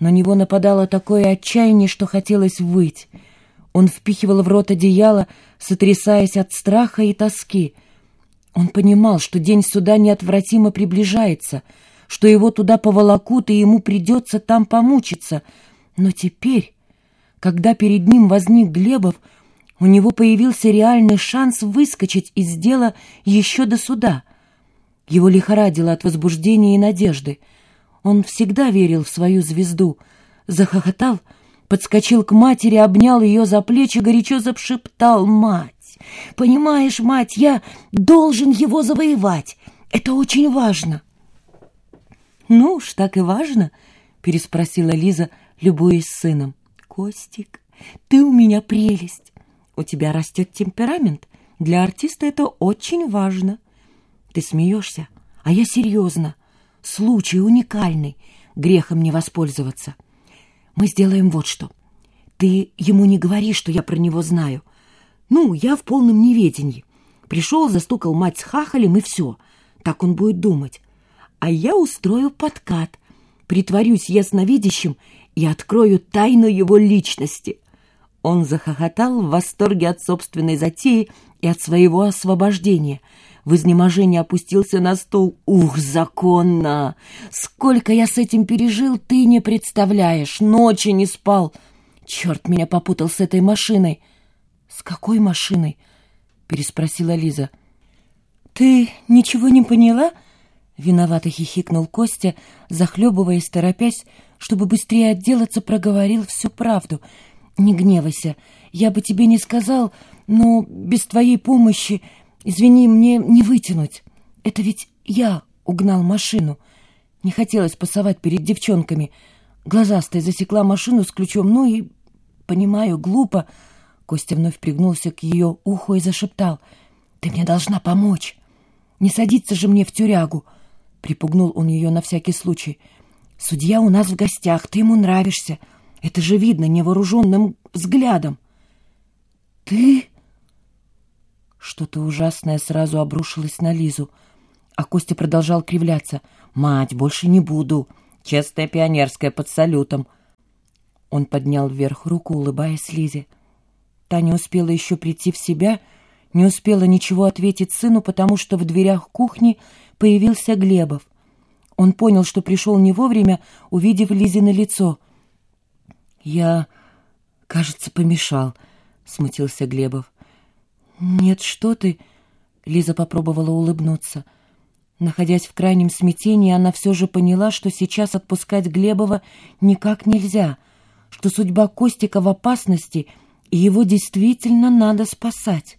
На него нападало такое отчаяние, что хотелось выть. Он впихивал в рот одеяло, сотрясаясь от страха и тоски. Он понимал, что день суда неотвратимо приближается, что его туда поволокут, и ему придется там помучиться. Но теперь, когда перед ним возник Глебов, у него появился реальный шанс выскочить из дела еще до суда. Его лихорадило от возбуждения и надежды — он всегда верил в свою звезду. Захохотал, подскочил к матери, обнял ее за плечи, горячо запшептал «Мать! Понимаешь, мать, я должен его завоевать. Это очень важно». «Ну уж так и важно», — переспросила Лиза, любуясь сыном. «Костик, ты у меня прелесть. У тебя растет темперамент. Для артиста это очень важно. Ты смеешься, а я серьезно. Случай уникальный. Грехом не воспользоваться. Мы сделаем вот что. Ты ему не говори, что я про него знаю. Ну, я в полном неведении. Пришел, застукал мать с хахалем, и все. Так он будет думать. А я устрою подкат. Притворюсь ясновидящим и открою тайну его личности. Он захохотал в восторге от собственной затеи и от своего освобождения — в изнеможении опустился на стул. «Ух, законно! Сколько я с этим пережил, ты не представляешь! Ночи не спал! Черт меня попутал с этой машиной!» «С какой машиной?» — переспросила Лиза. «Ты ничего не поняла?» — виновато хихикнул Костя, захлебываясь, торопясь, чтобы быстрее отделаться, проговорил всю правду. «Не гневайся, я бы тебе не сказал, но без твоей помощи Извини, мне не вытянуть. Это ведь я угнал машину. Не хотелось пасовать перед девчонками. Глазастая засекла машину с ключом. Ну и, понимаю, глупо. Костя вновь пригнулся к ее уху и зашептал. «Ты мне должна помочь. Не садиться же мне в тюрягу!» Припугнул он ее на всякий случай. «Судья у нас в гостях, ты ему нравишься. Это же видно невооруженным взглядом». «Ты...» Что-то ужасное сразу обрушилось на Лизу, а Костя продолжал кривляться. «Мать, больше не буду! Честная пионерская под салютом!» Он поднял вверх руку, улыбаясь Лизе. Та не успела еще прийти в себя, не успела ничего ответить сыну, потому что в дверях кухни появился Глебов. Он понял, что пришел не вовремя, увидев Лизино лицо. «Я, кажется, помешал», — смутился Глебов. «Нет, что ты...» — Лиза попробовала улыбнуться. Находясь в крайнем смятении, она все же поняла, что сейчас отпускать Глебова никак нельзя, что судьба Костика в опасности, и его действительно надо спасать.